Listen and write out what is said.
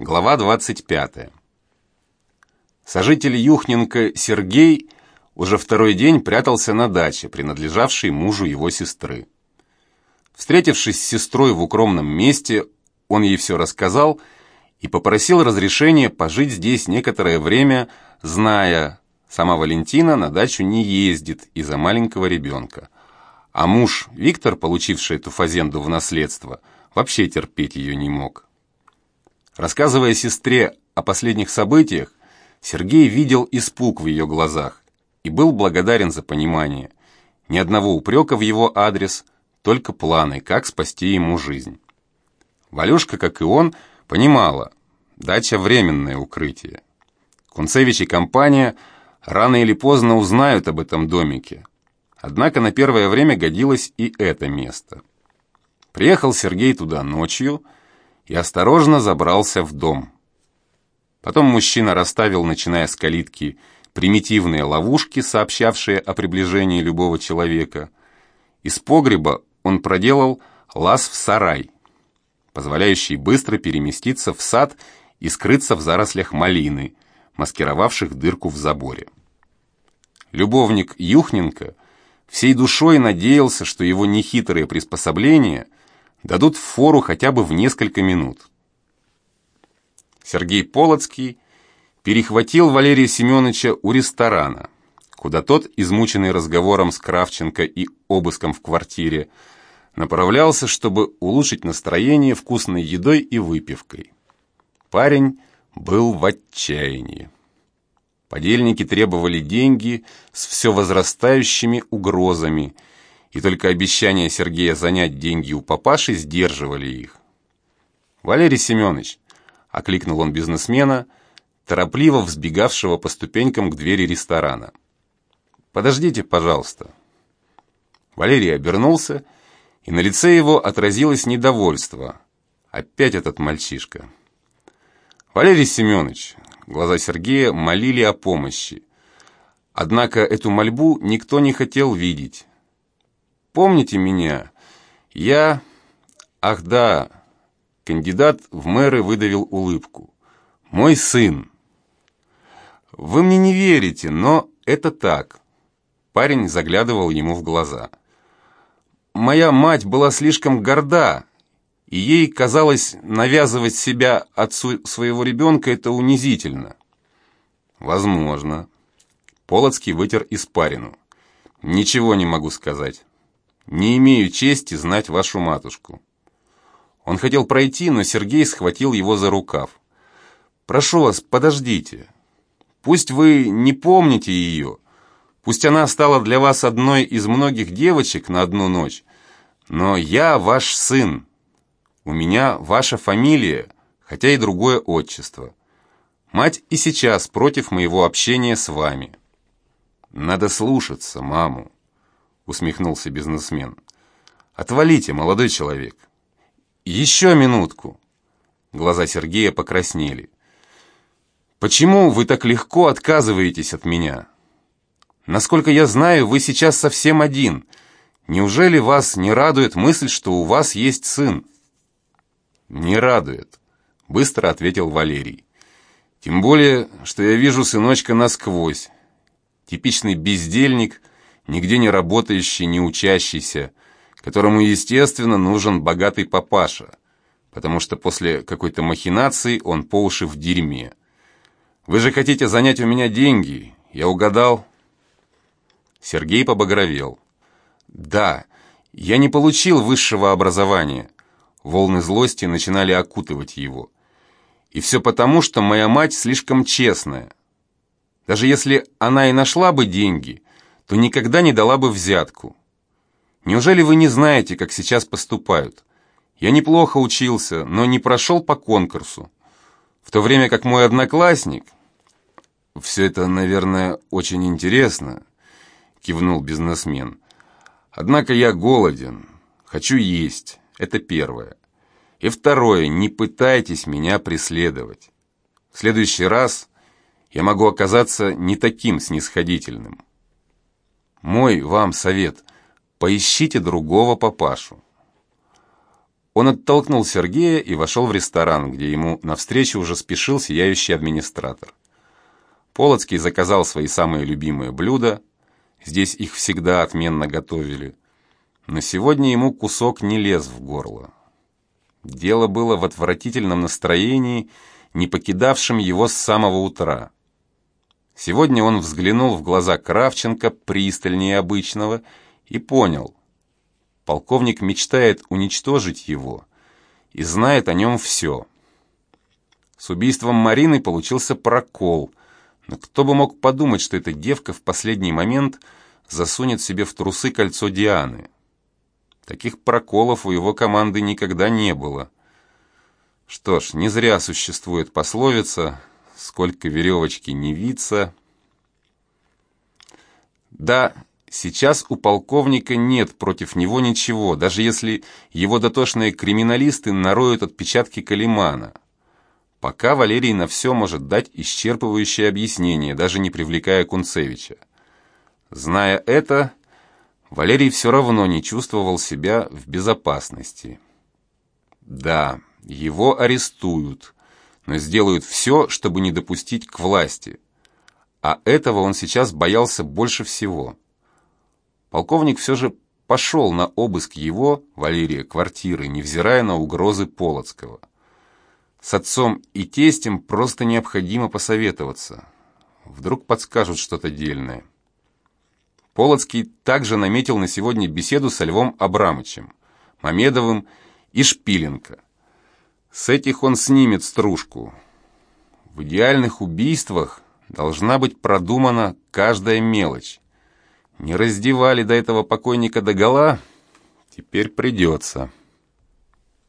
Глава 25. Сожитель Юхненко Сергей уже второй день прятался на даче, принадлежавшей мужу его сестры. Встретившись с сестрой в укромном месте, он ей все рассказал и попросил разрешения пожить здесь некоторое время, зная, сама Валентина на дачу не ездит из-за маленького ребенка. А муж, Виктор, получивший эту фазенду в наследство, вообще терпеть ее не мог. Рассказывая сестре о последних событиях, Сергей видел испуг в ее глазах и был благодарен за понимание. Ни одного упрека в его адрес, только планы, как спасти ему жизнь. Валюшка, как и он, понимала, дача – временное укрытие. Кунцевич и компания рано или поздно узнают об этом домике. Однако на первое время годилось и это место. Приехал Сергей туда ночью – и осторожно забрался в дом. Потом мужчина расставил, начиная с калитки, примитивные ловушки, сообщавшие о приближении любого человека. Из погреба он проделал лаз в сарай, позволяющий быстро переместиться в сад и скрыться в зарослях малины, маскировавших дырку в заборе. Любовник Юхненко всей душой надеялся, что его нехитрые приспособления – дадут фору хотя бы в несколько минут. Сергей Полоцкий перехватил Валерия Семеновича у ресторана, куда тот, измученный разговором с Кравченко и обыском в квартире, направлялся, чтобы улучшить настроение вкусной едой и выпивкой. Парень был в отчаянии. Подельники требовали деньги с все возрастающими угрозами – и только обещания Сергея занять деньги у папаши сдерживали их. «Валерий Семенович», — окликнул он бизнесмена, торопливо взбегавшего по ступенькам к двери ресторана. «Подождите, пожалуйста». Валерий обернулся, и на лице его отразилось недовольство. Опять этот мальчишка. «Валерий Семенович», — глаза Сергея молили о помощи. Однако эту мольбу никто не хотел видеть. Помните меня? Я... Ах да, кандидат в мэры выдавил улыбку. Мой сын. Вы мне не верите, но это так. Парень заглядывал ему в глаза. Моя мать была слишком горда, и ей казалось навязывать себя отцу своего ребенка это унизительно. Возможно. Полоцкий вытер испарину. Ничего не могу сказать. Не имею чести знать вашу матушку». Он хотел пройти, но Сергей схватил его за рукав. «Прошу вас, подождите. Пусть вы не помните ее, пусть она стала для вас одной из многих девочек на одну ночь, но я ваш сын. У меня ваша фамилия, хотя и другое отчество. Мать и сейчас против моего общения с вами. Надо слушаться маму усмехнулся бизнесмен. «Отвалите, молодой человек!» «Еще минутку!» Глаза Сергея покраснели. «Почему вы так легко отказываетесь от меня? Насколько я знаю, вы сейчас совсем один. Неужели вас не радует мысль, что у вас есть сын?» «Не радует», — быстро ответил Валерий. «Тем более, что я вижу сыночка насквозь. Типичный бездельник — нигде не работающий, не учащийся, которому, естественно, нужен богатый папаша, потому что после какой-то махинации он по уши в дерьме. Вы же хотите занять у меня деньги, я угадал?» Сергей побагровел. «Да, я не получил высшего образования». Волны злости начинали окутывать его. И все потому, что моя мать слишком честная. Даже если она и нашла бы деньги, то никогда не дала бы взятку. Неужели вы не знаете, как сейчас поступают? Я неплохо учился, но не прошел по конкурсу. В то время как мой одноклассник... «Все это, наверное, очень интересно», — кивнул бизнесмен. «Однако я голоден, хочу есть, это первое. И второе, не пытайтесь меня преследовать. В следующий раз я могу оказаться не таким снисходительным». Мой вам совет – поищите другого папашу. Он оттолкнул Сергея и вошел в ресторан, где ему навстречу уже спешил сияющий администратор. Полоцкий заказал свои самые любимые блюда, здесь их всегда отменно готовили, но сегодня ему кусок не лез в горло. Дело было в отвратительном настроении, не покидавшем его с самого утра. Сегодня он взглянул в глаза Кравченко пристальнее обычного и понял. Полковник мечтает уничтожить его и знает о нем все. С убийством Марины получился прокол, но кто бы мог подумать, что эта девка в последний момент засунет себе в трусы кольцо Дианы. Таких проколов у его команды никогда не было. Что ж, не зря существует пословица «Сколько веревочки не виться». Да, сейчас у полковника нет против него ничего, даже если его дотошные криминалисты нароют отпечатки Калимана. Пока Валерий на все может дать исчерпывающее объяснение, даже не привлекая Кунцевича. Зная это, Валерий все равно не чувствовал себя в безопасности. Да, его арестуют, сделают все, чтобы не допустить к власти. А этого он сейчас боялся больше всего. Полковник все же пошел на обыск его, Валерия, квартиры, невзирая на угрозы Полоцкого. С отцом и тестем просто необходимо посоветоваться. Вдруг подскажут что-то дельное. Полоцкий также наметил на сегодня беседу со Львом Абрамычем, Мамедовым и Шпиленко. С этих он снимет стружку. В идеальных убийствах должна быть продумана каждая мелочь. Не раздевали до этого покойника догола, теперь придется.